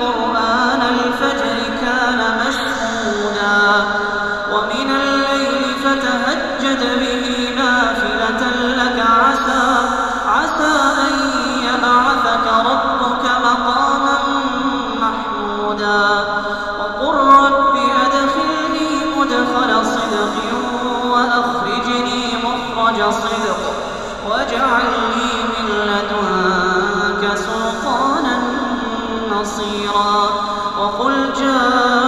قرآن الفجر كان مشهودا ومن الليل فتهجد به نافلة لك عسى عسى أن يبعثك ربك مقاما محمودا وقل رب أدخلني مدخل صدق وأخرجني مخرج صدق واجعل لي من لدنك بصيرا وقل جاء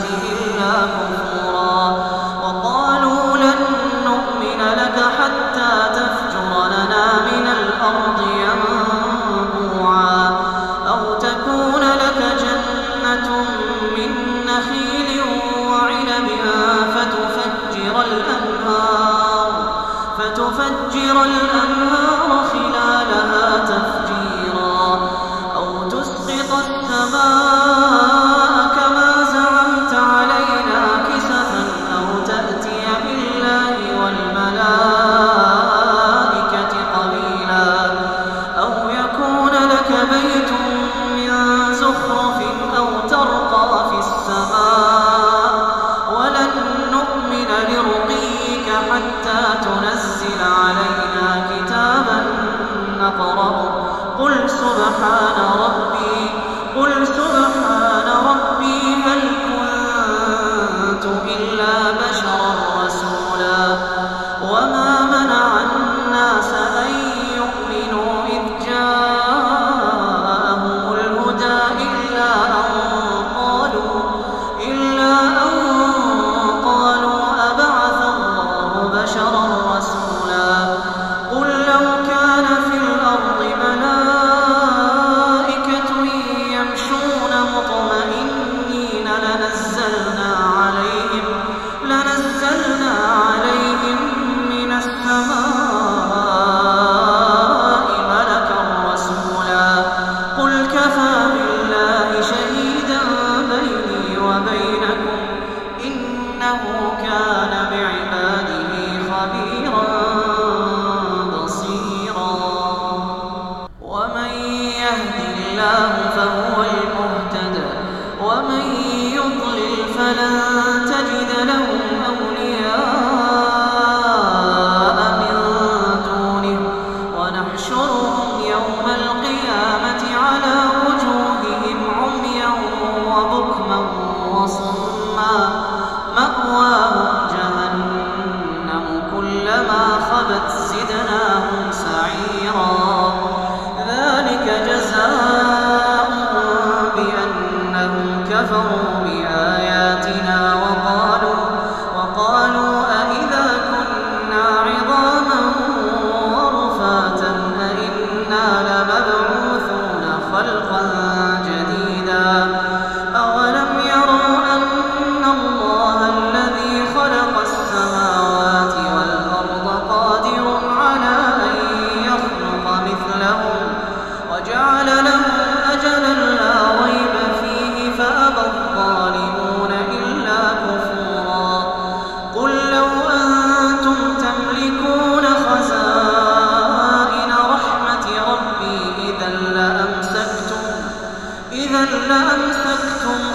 아멘. وما فهو المهتد ومن يضلل فلن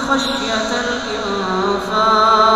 خشية الإنفاق.